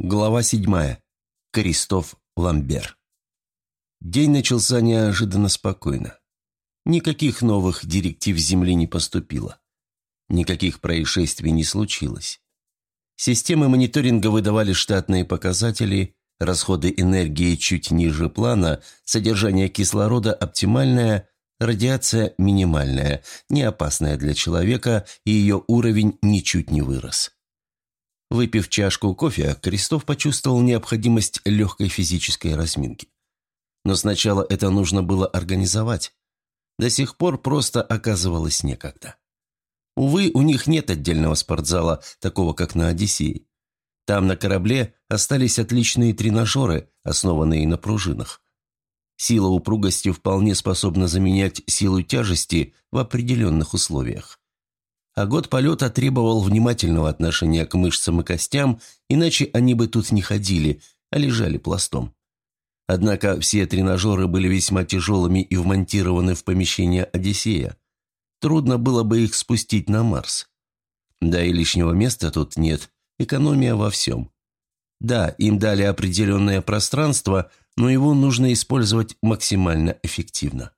Глава седьмая. Крестов Ламбер. День начался неожиданно спокойно. Никаких новых директив Земли не поступило. Никаких происшествий не случилось. Системы мониторинга выдавали штатные показатели, расходы энергии чуть ниже плана, содержание кислорода оптимальное, радиация минимальная, не опасная для человека, и ее уровень ничуть не вырос. Выпив чашку кофе, Крестов почувствовал необходимость легкой физической разминки. Но сначала это нужно было организовать. До сих пор просто оказывалось некогда. Увы, у них нет отдельного спортзала, такого как на «Одиссее». Там на корабле остались отличные тренажеры, основанные на пружинах. Сила упругости вполне способна заменять силу тяжести в определенных условиях. А год полета требовал внимательного отношения к мышцам и костям, иначе они бы тут не ходили, а лежали пластом. Однако все тренажеры были весьма тяжелыми и вмонтированы в помещение «Одиссея». Трудно было бы их спустить на Марс. Да и лишнего места тут нет, экономия во всем. Да, им дали определенное пространство, но его нужно использовать максимально эффективно.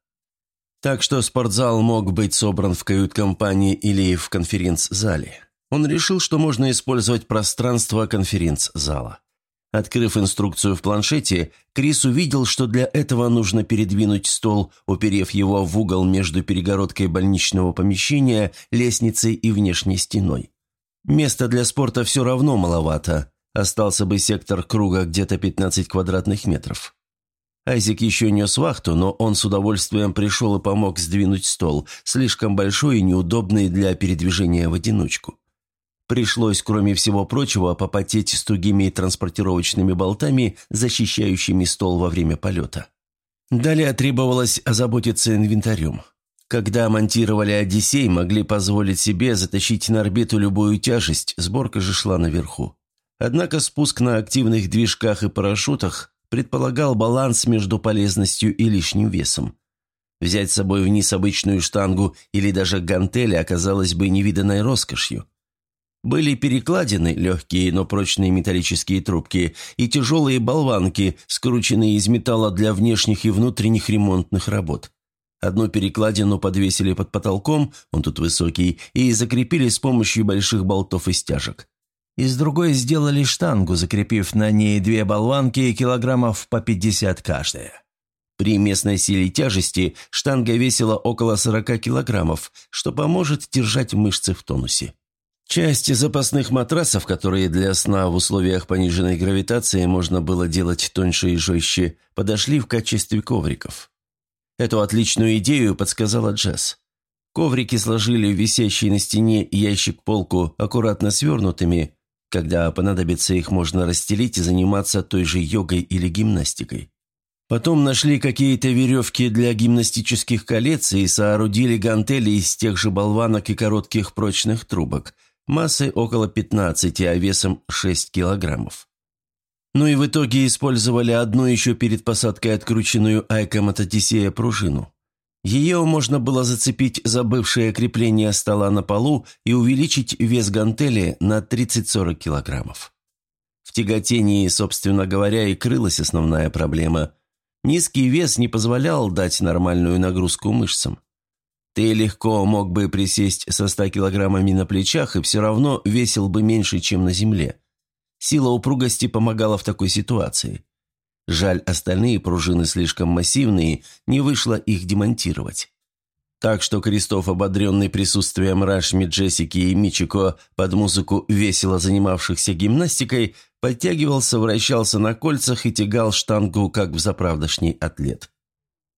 Так что спортзал мог быть собран в кают-компании или в конференц-зале. Он решил, что можно использовать пространство конференц-зала. Открыв инструкцию в планшете, Крис увидел, что для этого нужно передвинуть стол, уперев его в угол между перегородкой больничного помещения, лестницей и внешней стеной. Места для спорта все равно маловато. Остался бы сектор круга где-то 15 квадратных метров. Айзек еще нес вахту, но он с удовольствием пришел и помог сдвинуть стол, слишком большой и неудобный для передвижения в одиночку. Пришлось, кроме всего прочего, попотеть с тугими транспортировочными болтами, защищающими стол во время полета. Далее требовалось озаботиться инвентарем. Когда монтировали «Одиссей», могли позволить себе затащить на орбиту любую тяжесть, сборка же шла наверху. Однако спуск на активных движках и парашютах предполагал баланс между полезностью и лишним весом. Взять с собой вниз обычную штангу или даже гантели оказалось бы невиданной роскошью. Были перекладины, легкие, но прочные металлические трубки, и тяжелые болванки, скрученные из металла для внешних и внутренних ремонтных работ. Одну перекладину подвесили под потолком, он тут высокий, и закрепили с помощью больших болтов и стяжек. Из другой сделали штангу, закрепив на ней две болванки килограммов по 50 каждая. При местной силе тяжести штанга весила около 40 килограммов, что поможет держать мышцы в тонусе. Часть запасных матрасов, которые для сна в условиях пониженной гравитации можно было делать тоньше и жестче, подошли в качестве ковриков. Эту отличную идею подсказала Джесс. Коврики сложили в висящий на стене ящик-полку аккуратно свернутыми, когда понадобится, их можно расстелить и заниматься той же йогой или гимнастикой. Потом нашли какие-то веревки для гимнастических колец и соорудили гантели из тех же болванок и коротких прочных трубок, массой около 15, а весом 6 килограммов. Ну и в итоге использовали одну еще перед посадкой открученную Айком от Одиссея пружину. Ее можно было зацепить за бывшее крепление стола на полу и увеличить вес гантели на 30-40 килограммов. В тяготении, собственно говоря, и крылась основная проблема. Низкий вес не позволял дать нормальную нагрузку мышцам. Ты легко мог бы присесть со 100 килограммами на плечах и все равно весил бы меньше, чем на земле. Сила упругости помогала в такой ситуации. Жаль, остальные пружины слишком массивные, не вышло их демонтировать. Так что Крестов, ободренный присутствием Рашми, Джессики и Мичико под музыку весело занимавшихся гимнастикой, подтягивался, вращался на кольцах и тягал штангу, как в заправдошний атлет.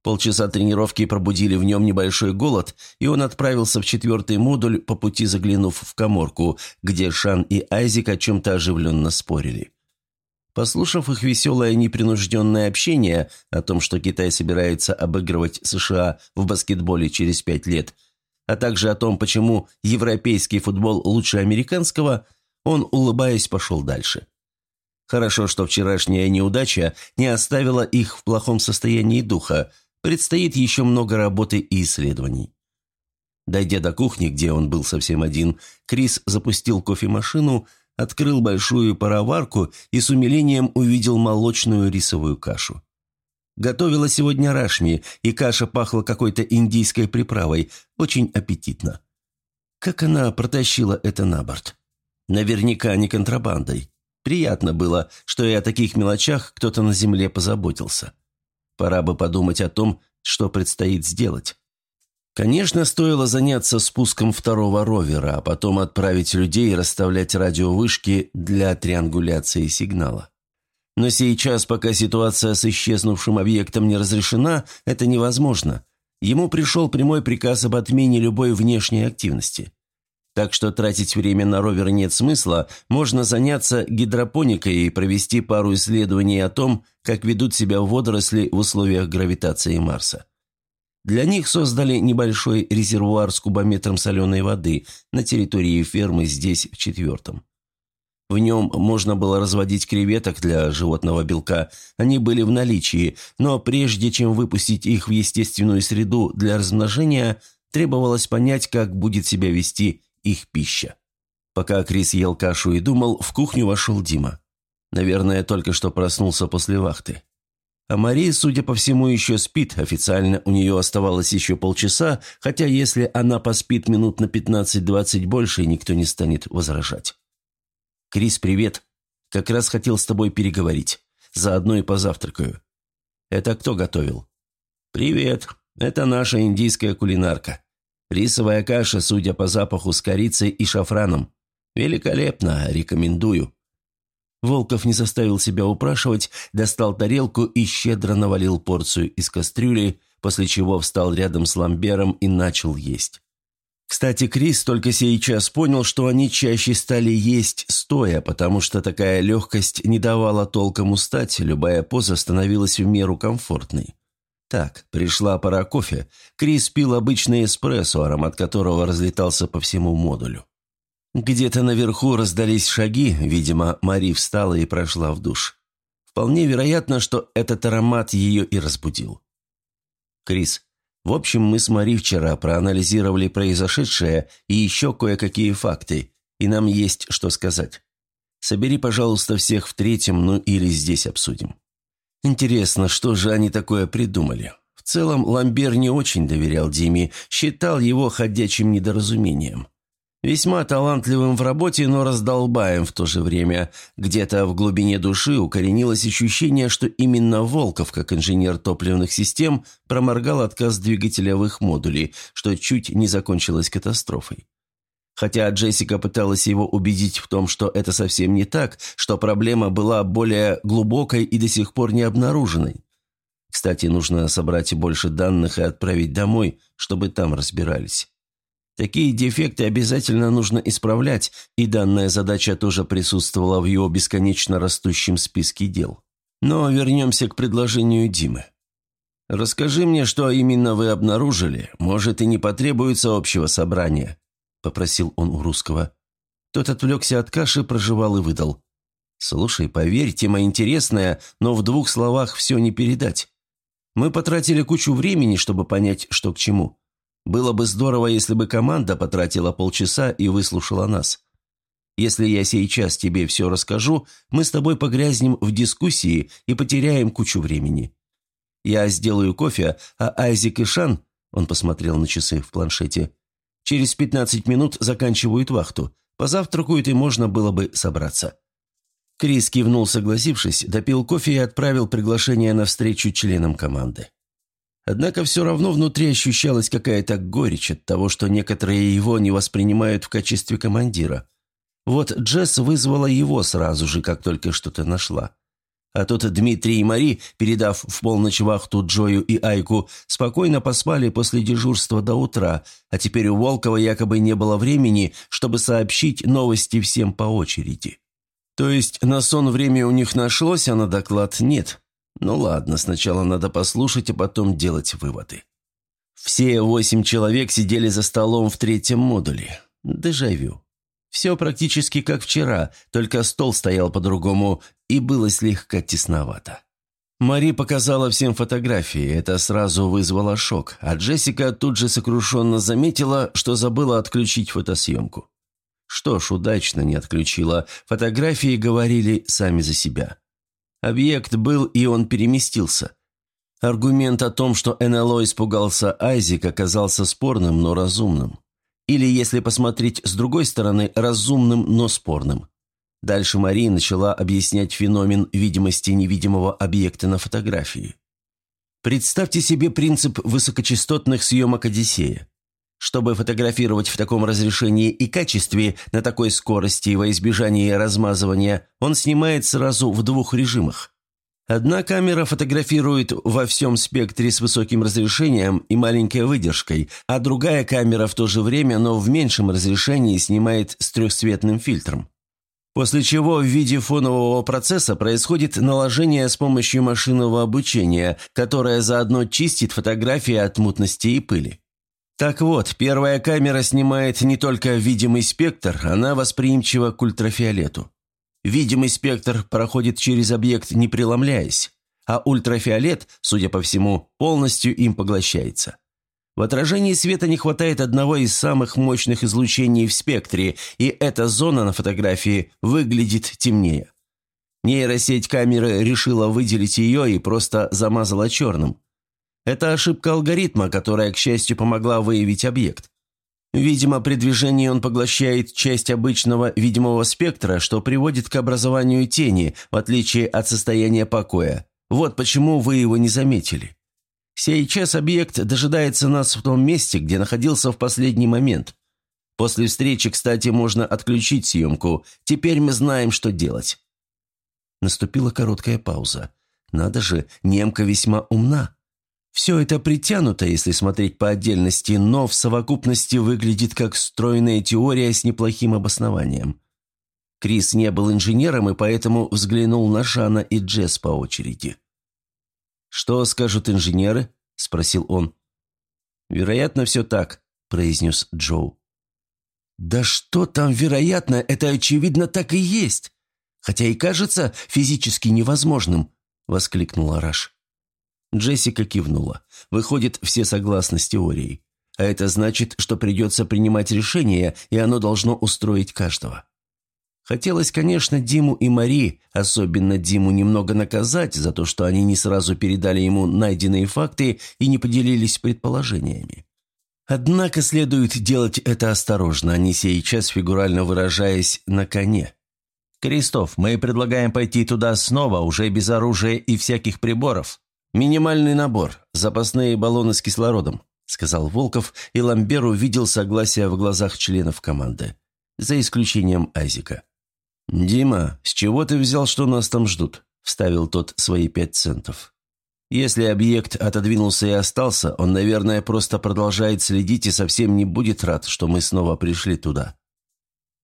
Полчаса тренировки пробудили в нем небольшой голод, и он отправился в четвертый модуль, по пути заглянув в коморку, где Шан и Айзик о чем-то оживленно спорили. Послушав их веселое непринужденное общение о том, что Китай собирается обыгрывать США в баскетболе через пять лет, а также о том, почему европейский футбол лучше американского, он, улыбаясь, пошел дальше. Хорошо, что вчерашняя неудача не оставила их в плохом состоянии духа, предстоит еще много работы и исследований. Дойдя до кухни, где он был совсем один, Крис запустил кофемашину, открыл большую пароварку и с умилением увидел молочную рисовую кашу. Готовила сегодня рашми, и каша пахла какой-то индийской приправой, очень аппетитно. Как она протащила это на борт? Наверняка не контрабандой. Приятно было, что и о таких мелочах кто-то на земле позаботился. Пора бы подумать о том, что предстоит сделать. Конечно, стоило заняться спуском второго ровера, а потом отправить людей расставлять радиовышки для триангуляции сигнала. Но сейчас, пока ситуация с исчезнувшим объектом не разрешена, это невозможно. Ему пришел прямой приказ об отмене любой внешней активности. Так что тратить время на ровер нет смысла, можно заняться гидропоникой и провести пару исследований о том, как ведут себя водоросли в условиях гравитации Марса. Для них создали небольшой резервуар с кубометром соленой воды на территории фермы здесь, в четвертом. В нем можно было разводить креветок для животного белка, они были в наличии, но прежде чем выпустить их в естественную среду для размножения, требовалось понять, как будет себя вести их пища. Пока Крис ел кашу и думал, в кухню вошел Дима. Наверное, только что проснулся после вахты. А Мария, судя по всему, еще спит. Официально у нее оставалось еще полчаса, хотя если она поспит минут на 15-20 больше, никто не станет возражать. «Крис, привет. Как раз хотел с тобой переговорить. Заодно и позавтракаю». «Это кто готовил?» «Привет. Это наша индийская кулинарка. Рисовая каша, судя по запаху, с корицей и шафраном. Великолепно, рекомендую». Волков не заставил себя упрашивать, достал тарелку и щедро навалил порцию из кастрюли, после чего встал рядом с ламбером и начал есть. Кстати, Крис только сейчас понял, что они чаще стали есть стоя, потому что такая легкость не давала толком устать, любая поза становилась в меру комфортной. Так, пришла пора кофе. Крис пил обычный эспрессо, аромат которого разлетался по всему модулю. Где-то наверху раздались шаги, видимо, Мари встала и прошла в душ. Вполне вероятно, что этот аромат ее и разбудил. «Крис, в общем, мы с Мари вчера проанализировали произошедшее и еще кое-какие факты, и нам есть что сказать. Собери, пожалуйста, всех в третьем, ну или здесь обсудим. Интересно, что же они такое придумали?» В целом, Ламбер не очень доверял Диме, считал его ходячим недоразумением. Весьма талантливым в работе, но раздолбаем в то же время. Где-то в глубине души укоренилось ощущение, что именно Волков, как инженер топливных систем, проморгал отказ двигателевых модулей, что чуть не закончилось катастрофой. Хотя Джессика пыталась его убедить в том, что это совсем не так, что проблема была более глубокой и до сих пор не обнаруженной. Кстати, нужно собрать больше данных и отправить домой, чтобы там разбирались. Такие дефекты обязательно нужно исправлять, и данная задача тоже присутствовала в его бесконечно растущем списке дел. Но вернемся к предложению Димы. «Расскажи мне, что именно вы обнаружили. Может, и не потребуется общего собрания», – попросил он у русского. Тот отвлекся от каши, проживал и выдал. «Слушай, поверь, тема интересная, но в двух словах все не передать. Мы потратили кучу времени, чтобы понять, что к чему. Было бы здорово, если бы команда потратила полчаса и выслушала нас. Если я сейчас тебе все расскажу, мы с тобой погрязнем в дискуссии и потеряем кучу времени. Я сделаю кофе, а Айзек и Шан, он посмотрел на часы в планшете, через 15 минут заканчивают вахту. Позавтракают и можно было бы собраться. Крис кивнул, согласившись, допил кофе и отправил приглашение на встречу членам команды. Однако все равно внутри ощущалась какая-то горечь от того, что некоторые его не воспринимают в качестве командира. Вот Джесс вызвала его сразу же, как только что-то нашла. А тот Дмитрий и Мари, передав в полночь вахту Джою и Айку, спокойно поспали после дежурства до утра, а теперь у Волкова якобы не было времени, чтобы сообщить новости всем по очереди. То есть на сон время у них нашлось, а на доклад нет. Ну ладно, сначала надо послушать, а потом делать выводы. Все восемь человек сидели за столом в третьем модуле. Дежавю. Все практически как вчера, только стол стоял по-другому, и было слегка тесновато. Мари показала всем фотографии, это сразу вызвало шок, а Джессика тут же сокрушенно заметила, что забыла отключить фотосъемку. Что ж, удачно не отключила. Фотографии говорили сами за себя. Объект был, и он переместился. Аргумент о том, что НЛО испугался Айзик, оказался спорным, но разумным. Или, если посмотреть с другой стороны, разумным, но спорным. Дальше Мария начала объяснять феномен видимости невидимого объекта на фотографии. Представьте себе принцип высокочастотных съемок «Одиссея». Чтобы фотографировать в таком разрешении и качестве, на такой скорости во избежание размазывания, он снимает сразу в двух режимах. Одна камера фотографирует во всем спектре с высоким разрешением и маленькой выдержкой, а другая камера в то же время, но в меньшем разрешении снимает с трехцветным фильтром. После чего в виде фонового процесса происходит наложение с помощью машинного обучения, которое заодно чистит фотографии от мутности и пыли. Так вот, первая камера снимает не только видимый спектр, она восприимчива к ультрафиолету. Видимый спектр проходит через объект, не преломляясь, а ультрафиолет, судя по всему, полностью им поглощается. В отражении света не хватает одного из самых мощных излучений в спектре, и эта зона на фотографии выглядит темнее. Нейросеть камеры решила выделить ее и просто замазала черным. Это ошибка алгоритма, которая, к счастью, помогла выявить объект. Видимо, при движении он поглощает часть обычного видимого спектра, что приводит к образованию тени, в отличие от состояния покоя. Вот почему вы его не заметили. Сейчас объект дожидается нас в том месте, где находился в последний момент. После встречи, кстати, можно отключить съемку. Теперь мы знаем, что делать. Наступила короткая пауза. Надо же, немка весьма умна. Все это притянуто, если смотреть по отдельности, но в совокупности выглядит как стройная теория с неплохим обоснованием. Крис не был инженером и поэтому взглянул на Шана и Джесс по очереди. «Что скажут инженеры?» – спросил он. «Вероятно, все так», – произнес Джоу. «Да что там вероятно, это очевидно так и есть. Хотя и кажется физически невозможным», – воскликнула Раш. Джессика кивнула. Выходит, все согласны с теорией. А это значит, что придется принимать решение, и оно должно устроить каждого. Хотелось, конечно, Диму и Мари, особенно Диму, немного наказать за то, что они не сразу передали ему найденные факты и не поделились предположениями. Однако следует делать это осторожно, а не сейчас, фигурально выражаясь, на коне. «Кристоф, мы предлагаем пойти туда снова, уже без оружия и всяких приборов», «Минимальный набор, запасные баллоны с кислородом», – сказал Волков, и Ламбер увидел согласие в глазах членов команды, за исключением Айзика. «Дима, с чего ты взял, что нас там ждут?» – вставил тот свои пять центов. «Если объект отодвинулся и остался, он, наверное, просто продолжает следить и совсем не будет рад, что мы снова пришли туда».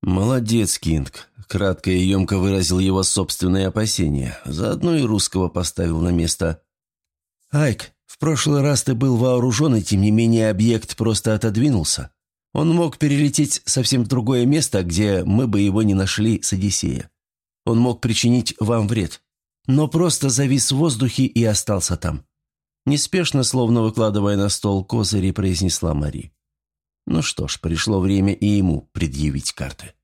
«Молодец, Кинг», – кратко и емко выразил его собственные опасения, заодно и русского поставил на место – «Айк, в прошлый раз ты был вооружен, и тем не менее объект просто отодвинулся. Он мог перелететь совсем в другое место, где мы бы его не нашли с Одиссея. Он мог причинить вам вред, но просто завис в воздухе и остался там». Неспешно, словно выкладывая на стол козыри, произнесла Мари. Ну что ж, пришло время и ему предъявить карты.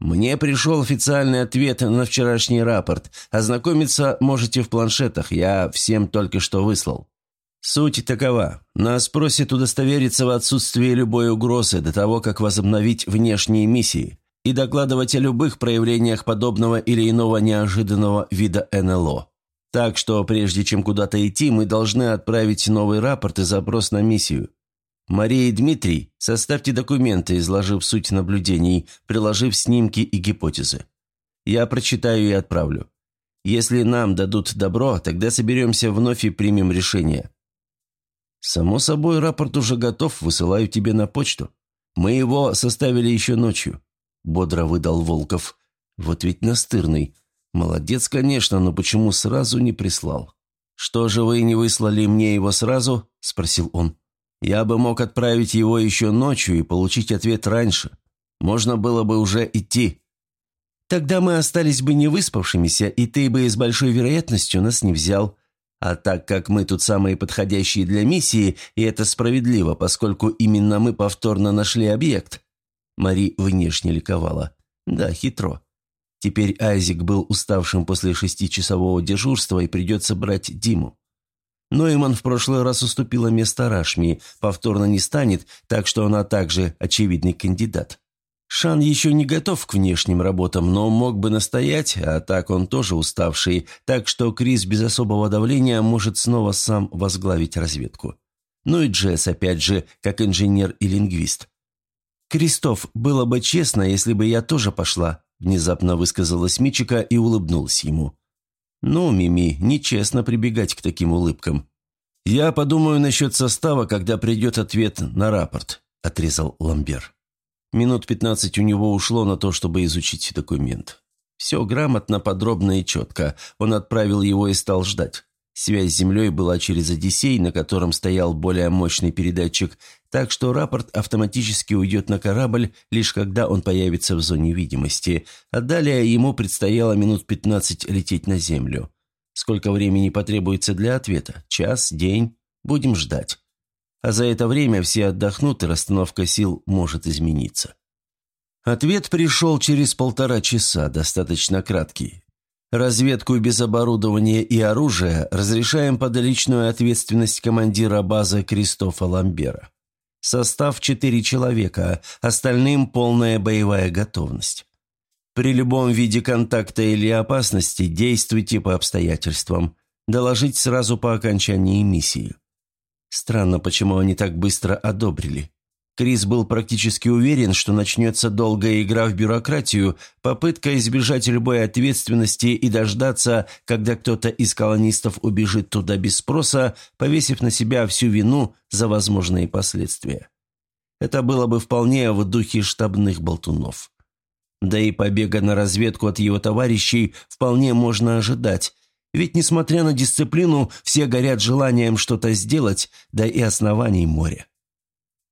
«Мне пришел официальный ответ на вчерашний рапорт. Ознакомиться можете в планшетах, я всем только что выслал. Суть такова. Нас просят удостовериться в отсутствии любой угрозы до того, как возобновить внешние миссии и докладывать о любых проявлениях подобного или иного неожиданного вида НЛО. Так что прежде чем куда-то идти, мы должны отправить новый рапорт и запрос на миссию. Мария и Дмитрий, составьте документы, изложив суть наблюдений, приложив снимки и гипотезы. Я прочитаю и отправлю. Если нам дадут добро, тогда соберемся вновь и примем решение. Само собой, рапорт уже готов, высылаю тебе на почту. Мы его составили еще ночью, бодро выдал Волков. Вот ведь настырный. Молодец, конечно, но почему сразу не прислал? Что же вы не выслали мне его сразу? спросил он. Я бы мог отправить его еще ночью и получить ответ раньше. Можно было бы уже идти. Тогда мы остались бы невыспавшимися, и ты бы с большой вероятностью нас не взял. А так как мы тут самые подходящие для миссии, и это справедливо, поскольку именно мы повторно нашли объект. Мари внешне ликовала. Да, хитро. Теперь Айзик был уставшим после шестичасового дежурства и придется брать Диму. Нойман в прошлый раз уступила место Рашми, повторно не станет, так что она также очевидный кандидат. Шан еще не готов к внешним работам, но мог бы настоять, а так он тоже уставший, так что Крис без особого давления может снова сам возглавить разведку. Ну и Джесс, опять же, как инженер и лингвист. «Кристоф, было бы честно, если бы я тоже пошла», внезапно высказалась Мичика и улыбнулась ему. «Ну, Мими, нечестно прибегать к таким улыбкам. Я подумаю насчет состава, когда придет ответ на рапорт», – отрезал Ламбер. Минут пятнадцать у него ушло на то, чтобы изучить документ. Все грамотно, подробно и четко. Он отправил его и стал ждать. Связь с Землей была через Одиссей, на котором стоял более мощный передатчик, так что рапорт автоматически уйдет на корабль, лишь когда он появится в зоне видимости, а далее ему предстояло минут 15 лететь на Землю. Сколько времени потребуется для ответа? Час? День? Будем ждать. А за это время все отдохнут, и расстановка сил может измениться. Ответ пришел через полтора часа, достаточно краткий. Разведку без оборудования и оружия разрешаем под личную ответственность командира базы Кристофа Ламбера. Состав четыре человека, остальным полная боевая готовность. При любом виде контакта или опасности действуйте по обстоятельствам. Доложить сразу по окончании миссии. Странно, почему они так быстро одобрили. Крис был практически уверен, что начнется долгая игра в бюрократию, попытка избежать любой ответственности и дождаться, когда кто-то из колонистов убежит туда без спроса, повесив на себя всю вину за возможные последствия. Это было бы вполне в духе штабных болтунов. Да и побега на разведку от его товарищей вполне можно ожидать, ведь, несмотря на дисциплину, все горят желанием что-то сделать, да и оснований моря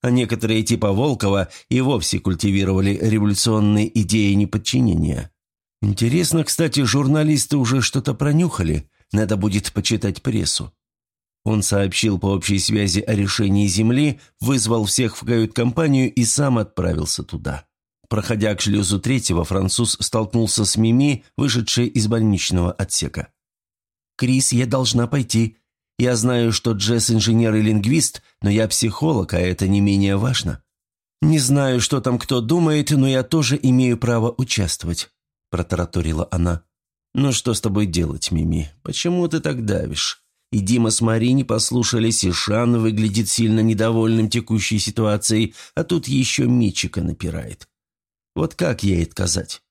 а некоторые типа Волкова и вовсе культивировали революционные идеи неподчинения. Интересно, кстати, журналисты уже что-то пронюхали, надо будет почитать прессу. Он сообщил по общей связи о решении Земли, вызвал всех в кают-компанию и сам отправился туда. Проходя к шлюзу третьего, француз столкнулся с Мими, вышедшей из больничного отсека. «Крис, я должна пойти. Я знаю, что Джесс инженер и лингвист, но я психолог, а это не менее важно. Не знаю, что там кто думает, но я тоже имею право участвовать», – протараторила она. «Ну что с тобой делать, Мими? Почему ты так давишь? И Дима с Мари не послушались, и Шан выглядит сильно недовольным текущей ситуацией, а тут еще Мичика напирает. Вот как ей отказать?»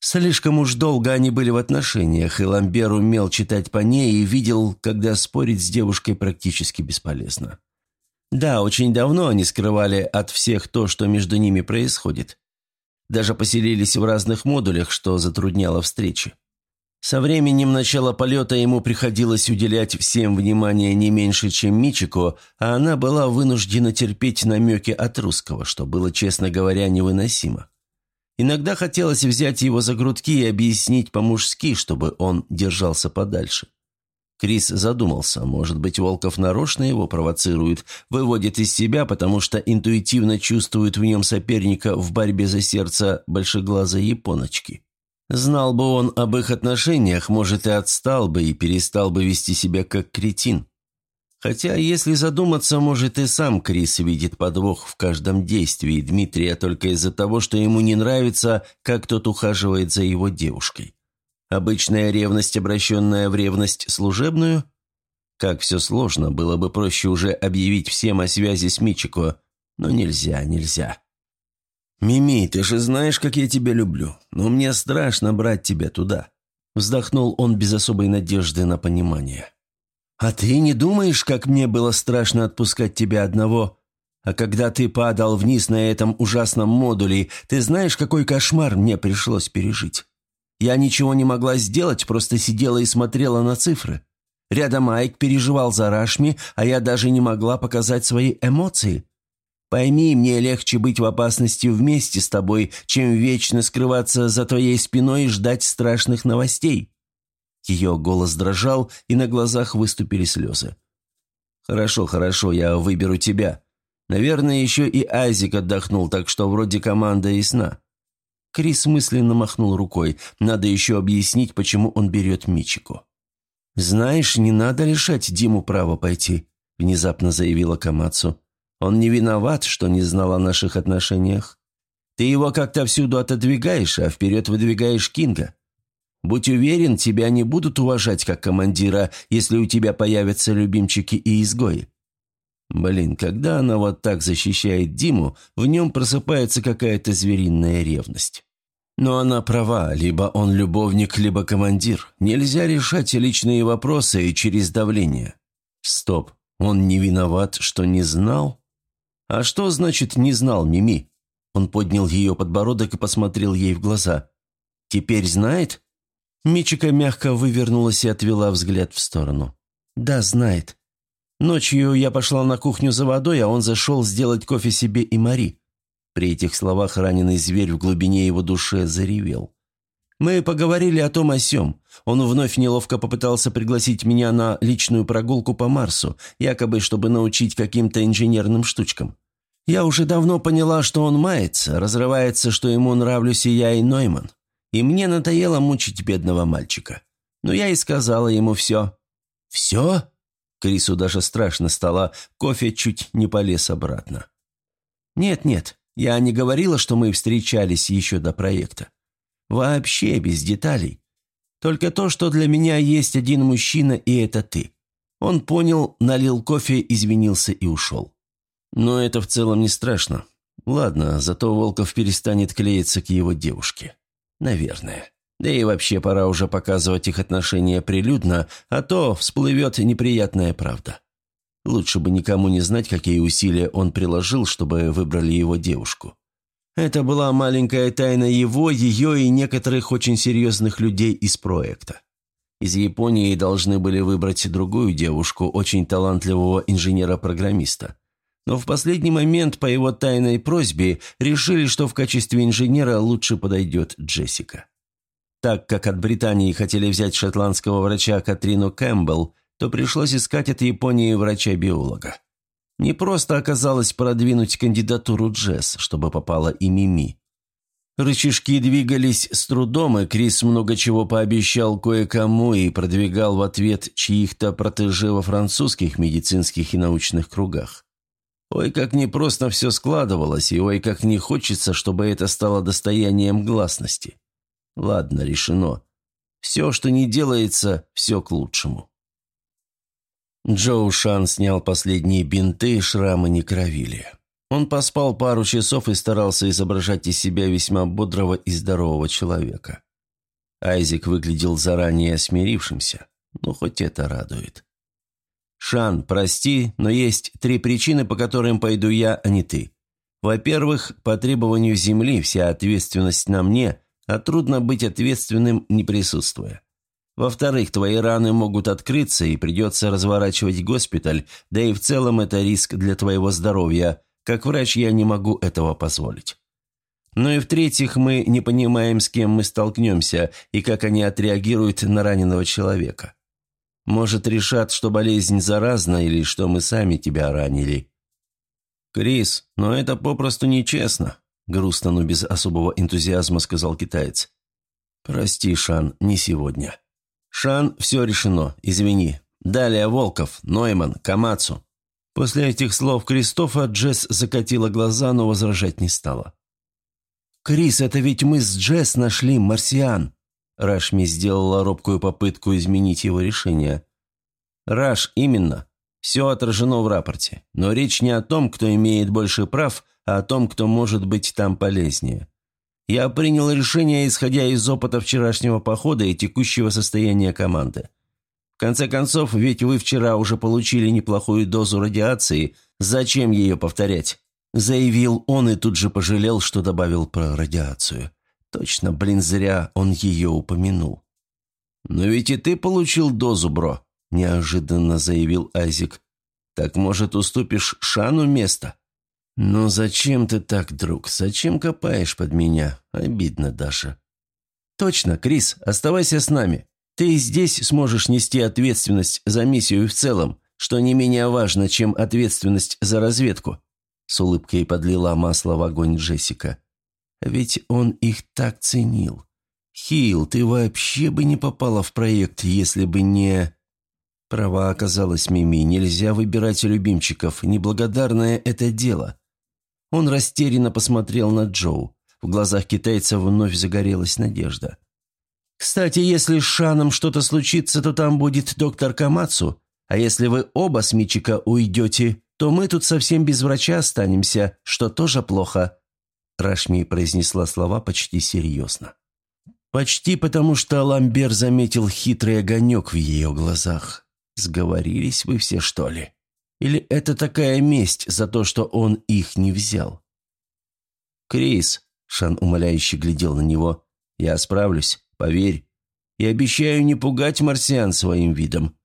Слишком уж долго они были в отношениях, и Ламбер умел читать по ней и видел, когда спорить с девушкой практически бесполезно. Да, очень давно они скрывали от всех то, что между ними происходит. Даже поселились в разных модулях, что затрудняло встречи. Со временем начала полета ему приходилось уделять всем внимание не меньше, чем Мичику, а она была вынуждена терпеть намеки от русского, что было, честно говоря, невыносимо. Иногда хотелось взять его за грудки и объяснить по-мужски, чтобы он держался подальше. Крис задумался, может быть, Волков нарочно его провоцирует, выводит из себя, потому что интуитивно чувствует в нем соперника в борьбе за сердце большеглазой японочки. Знал бы он об их отношениях, может, и отстал бы и перестал бы вести себя как кретин. Хотя, если задуматься, может, и сам Крис видит подвох в каждом действии Дмитрия только из-за того, что ему не нравится, как тот ухаживает за его девушкой. Обычная ревность, обращенная в ревность служебную? Как все сложно, было бы проще уже объявить всем о связи с Мичико, но нельзя, нельзя. «Мими, ты же знаешь, как я тебя люблю, но мне страшно брать тебя туда», вздохнул он без особой надежды на понимание. «А ты не думаешь, как мне было страшно отпускать тебя одного? А когда ты падал вниз на этом ужасном модуле, ты знаешь, какой кошмар мне пришлось пережить? Я ничего не могла сделать, просто сидела и смотрела на цифры. Рядом Майк переживал за Рашми, а я даже не могла показать свои эмоции. Пойми, мне легче быть в опасности вместе с тобой, чем вечно скрываться за твоей спиной и ждать страшных новостей. Ее голос дрожал, и на глазах выступили слезы. «Хорошо, хорошо, я выберу тебя. Наверное, еще и Айзик отдохнул, так что вроде команда и сна. Крис мысленно махнул рукой. Надо еще объяснить, почему он берет Мичику. «Знаешь, не надо лишать Диму права пойти», – внезапно заявила Камацу. «Он не виноват, что не знал о наших отношениях. Ты его как-то всюду отодвигаешь, а вперед выдвигаешь Кинга. Будь уверен, тебя не будут уважать как командира, если у тебя появятся любимчики и изгои. Блин, когда она вот так защищает Диму, в нем просыпается какая-то звериная ревность. Но она права, либо он любовник, либо командир. Нельзя решать личные вопросы и через давление. Стоп, он не виноват, что не знал? А что значит «не знал» Мими? Он поднял ее подбородок и посмотрел ей в глаза. «Теперь знает?» Мичика мягко вывернулась и отвела взгляд в сторону. «Да, знает. Ночью я пошла на кухню за водой, а он зашел сделать кофе себе и Мари». При этих словах раненый зверь в глубине его души заревел. «Мы поговорили о том о сём. Он вновь неловко попытался пригласить меня на личную прогулку по Марсу, якобы чтобы научить каким-то инженерным штучкам. Я уже давно поняла, что он мается, разрывается, что ему нравлюсь и я, и Нойман и мне надоело мучить бедного мальчика. Но я и сказала ему все. «Все?» Крису даже страшно стало, кофе чуть не полез обратно. «Нет-нет, я не говорила, что мы встречались еще до проекта. Вообще без деталей. Только то, что для меня есть один мужчина, и это ты». Он понял, налил кофе, извинился и ушел. Но это в целом не страшно. Ладно, зато Волков перестанет клеиться к его девушке. Наверное. Да и вообще пора уже показывать их отношения прилюдно, а то всплывет неприятная правда. Лучше бы никому не знать, какие усилия он приложил, чтобы выбрали его девушку. Это была маленькая тайна его, ее и некоторых очень серьезных людей из проекта. Из Японии должны были выбрать другую девушку, очень талантливого инженера-программиста но в последний момент по его тайной просьбе решили, что в качестве инженера лучше подойдет Джессика. Так как от Британии хотели взять шотландского врача Катрину Кэмпбелл, то пришлось искать от Японии врача-биолога. Не просто оказалось продвинуть кандидатуру Джесс, чтобы попала и Мими. Рычажки двигались с трудом, и Крис много чего пообещал кое-кому и продвигал в ответ чьих-то протеже во французских медицинских и научных кругах. Ой, как непросто все складывалось, и ой, как не хочется, чтобы это стало достоянием гласности. Ладно, решено. Все, что не делается, все к лучшему. Джоу Шан снял последние бинты, шрамы не кровили. Он поспал пару часов и старался изображать из себя весьма бодрого и здорового человека. Айзек выглядел заранее смирившимся, но хоть это радует. «Шан, прости, но есть три причины, по которым пойду я, а не ты. Во-первых, по требованию Земли вся ответственность на мне, а трудно быть ответственным, не присутствуя. Во-вторых, твои раны могут открыться и придется разворачивать госпиталь, да и в целом это риск для твоего здоровья. Как врач я не могу этого позволить. Ну и в-третьих, мы не понимаем, с кем мы столкнемся и как они отреагируют на раненого человека. Может, решат, что болезнь заразна или что мы сами тебя ранили». «Крис, но это попросту нечестно», — грустно, но без особого энтузиазма сказал китаец. «Прости, Шан, не сегодня». «Шан, все решено, извини. Далее Волков, Нойман, Камацу». После этих слов Кристофа Джесс закатила глаза, но возражать не стала. «Крис, это ведь мы с Джесс нашли марсиан!» Рашми сделала робкую попытку изменить его решение. «Раш, именно. Все отражено в рапорте. Но речь не о том, кто имеет больше прав, а о том, кто может быть там полезнее. Я принял решение, исходя из опыта вчерашнего похода и текущего состояния команды. В конце концов, ведь вы вчера уже получили неплохую дозу радиации, зачем ее повторять?» Заявил он и тут же пожалел, что добавил про радиацию. Точно, блин, зря он ее упомянул. «Но ведь и ты получил дозу, бро», – неожиданно заявил Айзик. «Так, может, уступишь Шану место?» «Ну зачем ты так, друг? Зачем копаешь под меня? Обидно даже». «Точно, Крис, оставайся с нами. Ты здесь сможешь нести ответственность за миссию в целом, что не менее важно, чем ответственность за разведку». с улыбкой подлила масло в огонь Джессика. Ведь он их так ценил. Хил, ты вообще бы не попала в проект, если бы не... Права оказалась Мими, нельзя выбирать любимчиков, неблагодарное это дело. Он растерянно посмотрел на Джоу. В глазах китайца вновь загорелась надежда. «Кстати, если с Шаном что-то случится, то там будет доктор Камацу, а если вы оба с Мичика уйдете, то мы тут совсем без врача останемся, что тоже плохо». Рашми произнесла слова почти серьезно. Почти потому, что Ламбер заметил хитрый огонек в ее глазах. Сговорились вы все, что ли? Или это такая месть за то, что он их не взял? «Крис», — Шан умоляюще глядел на него, — «я справлюсь, поверь. И обещаю не пугать марсиан своим видом».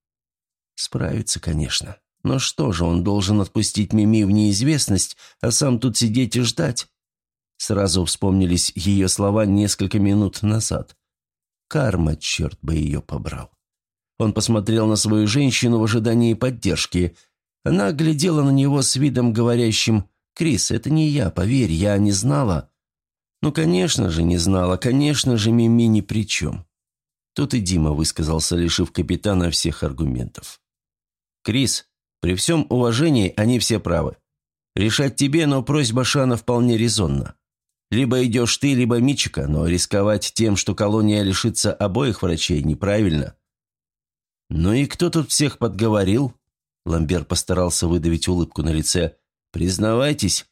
Справится, конечно. Но что же, он должен отпустить Мими в неизвестность, а сам тут сидеть и ждать? Сразу вспомнились ее слова несколько минут назад. Карма, черт бы ее побрал. Он посмотрел на свою женщину в ожидании поддержки. Она глядела на него с видом говорящим «Крис, это не я, поверь, я не знала». Ну, конечно же, не знала, конечно же, Мими ни при чем. Тут и Дима высказался, лишив капитана всех аргументов. «Крис, при всем уважении они все правы. Решать тебе, но просьба Шана вполне резонна. Либо идешь ты, либо Мичика, но рисковать тем, что колония лишится обоих врачей, неправильно. «Ну и кто тут всех подговорил?» Ламбер постарался выдавить улыбку на лице. «Признавайтесь».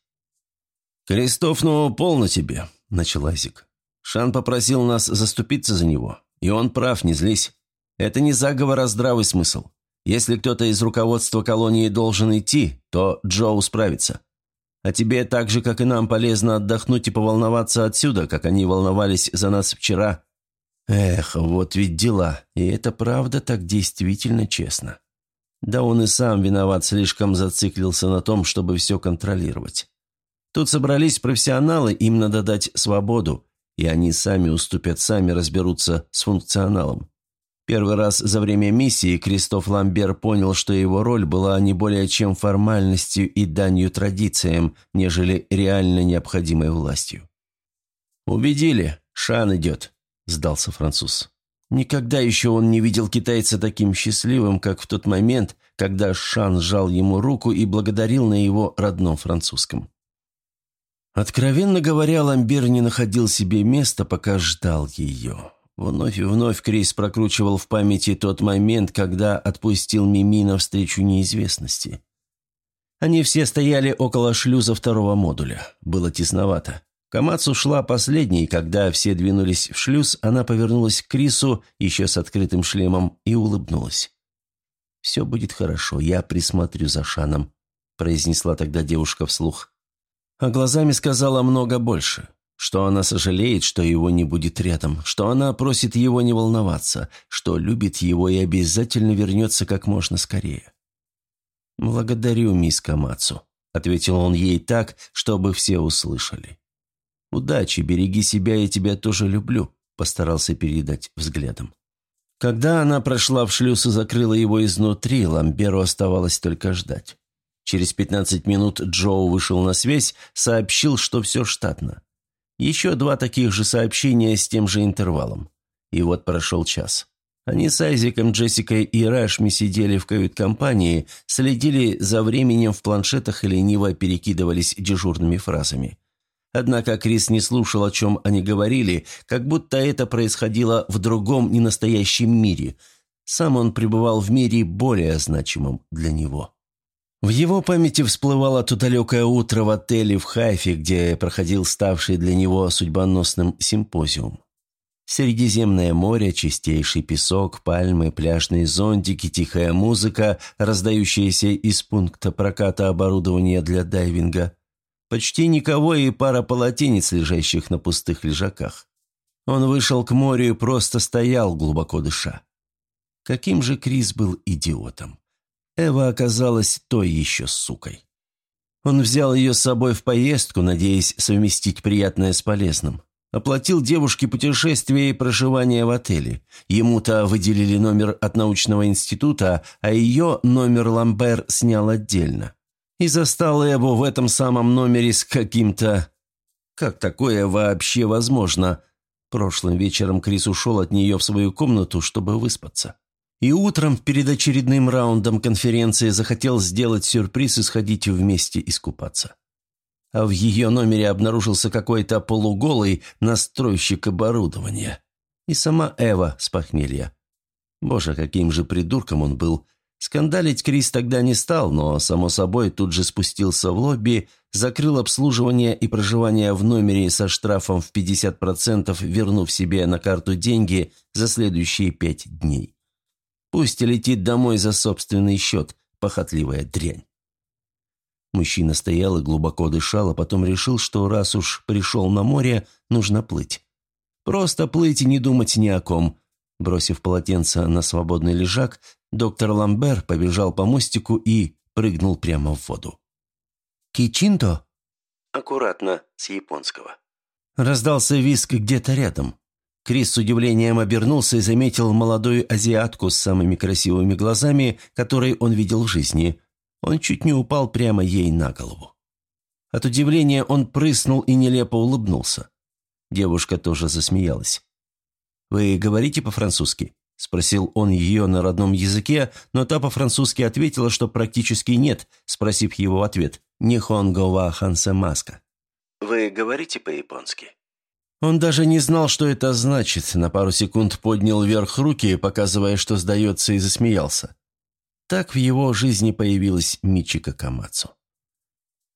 «Крестов, ну, полно тебе», — начал Азик. «Шан попросил нас заступиться за него. И он прав, не злись. Это не заговор, а здравый смысл. Если кто-то из руководства колонии должен идти, то Джоу справится. А тебе так же, как и нам, полезно отдохнуть и поволноваться отсюда, как они волновались за нас вчера. Эх, вот ведь дела. И это правда так действительно честно. Да он и сам виноват, слишком зациклился на том, чтобы все контролировать. Тут собрались профессионалы, им надо дать свободу, и они сами уступят, сами разберутся с функционалом. Первый раз за время миссии Кристоф Ламбер понял, что его роль была не более чем формальностью и данью традициям, нежели реально необходимой властью. «Убедили, Шан идет», – сдался француз. Никогда еще он не видел китайца таким счастливым, как в тот момент, когда Шан сжал ему руку и благодарил на его родном французском. Откровенно говоря, Ламбер не находил себе места, пока ждал ее. Вновь и вновь Крис прокручивал в памяти тот момент, когда отпустил Мими навстречу неизвестности. Они все стояли около шлюза второго модуля. Было тесновато. Камацу шла последней, когда все двинулись в шлюз, она повернулась к Крису, еще с открытым шлемом, и улыбнулась. «Все будет хорошо, я присмотрю за Шаном», – произнесла тогда девушка вслух. А глазами сказала много больше, что она сожалеет, что его не будет рядом, что она просит его не волноваться, что любит его и обязательно вернется как можно скорее. «Благодарю, мисс Камацу», – ответил он ей так, чтобы все услышали. «Удачи, береги себя, я тебя тоже люблю», – постарался передать взглядом. Когда она прошла в шлюз и закрыла его изнутри, Ламберу оставалось только ждать. Через пятнадцать минут Джоу вышел на связь, сообщил, что все штатно. Еще два таких же сообщения с тем же интервалом. И вот прошел час. Они с Айзеком, Джессикой и Рашми сидели в кают-компании, следили за временем в планшетах и лениво перекидывались дежурными фразами. Однако Крис не слушал, о чем они говорили, как будто это происходило в другом ненастоящем мире. Сам он пребывал в мире более значимом для него. В его памяти всплывало то далекое утро в отеле в Хайфе, где проходил ставший для него судьбоносным симпозиум. Средиземное море, чистейший песок, пальмы, пляжные зонтики, тихая музыка, раздающаяся из пункта проката оборудования для дайвинга – Почти никого и пара полотенец, лежащих на пустых лежаках. Он вышел к морю и просто стоял, глубоко дыша. Каким же Крис был идиотом. Эва оказалась той еще сукой. Он взял ее с собой в поездку, надеясь совместить приятное с полезным. Оплатил девушке путешествие и проживание в отеле. Ему-то выделили номер от научного института, а ее номер Ламбер снял отдельно. и застала его в этом самом номере с каким-то... Как такое вообще возможно? Прошлым вечером Крис ушел от нее в свою комнату, чтобы выспаться. И утром перед очередным раундом конференции захотел сделать сюрприз и сходить вместе искупаться. А в ее номере обнаружился какой-то полуголый настройщик оборудования. И сама Эва с похмелья. Боже, каким же придурком он был. Скандалить Крис тогда не стал, но, само собой, тут же спустился в лобби, закрыл обслуживание и проживание в номере со штрафом в 50%, вернув себе на карту деньги за следующие пять дней. Пусть летит домой за собственный счет, похотливая дрянь. Мужчина стоял и глубоко дышал, а потом решил, что раз уж пришел на море, нужно плыть. Просто плыть и не думать ни о ком. Бросив полотенце на свободный лежак, доктор Ламбер побежал по мостику и прыгнул прямо в воду. «Кичинто?» «Аккуратно, с японского». Раздался виск где-то рядом. Крис с удивлением обернулся и заметил молодую азиатку с самыми красивыми глазами, которые он видел в жизни. Он чуть не упал прямо ей на голову. От удивления он прыснул и нелепо улыбнулся. Девушка тоже засмеялась. «Вы говорите по-французски?» – спросил он ее на родном языке, но та по-французски ответила, что практически нет, спросив его в ответ «Нихонго ва хансемаска». «Вы говорите по-японски?» Он даже не знал, что это значит, на пару секунд поднял вверх руки, показывая, что сдается, и засмеялся. Так в его жизни появилась Мичика Камацу.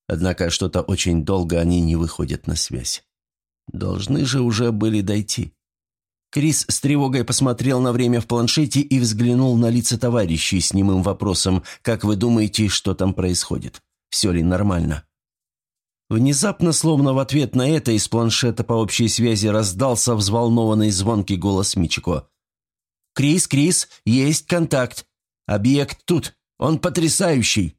Однако что-то очень долго они не выходят на связь. Должны же уже были дойти. Крис с тревогой посмотрел на время в планшете и взглянул на лица товарищей с немым вопросом, как вы думаете, что там происходит? Все ли нормально? Внезапно, словно в ответ на это, из планшета по общей связи раздался взволнованный звонкий голос Мичико. «Крис, Крис, есть контакт. Объект тут. Он потрясающий.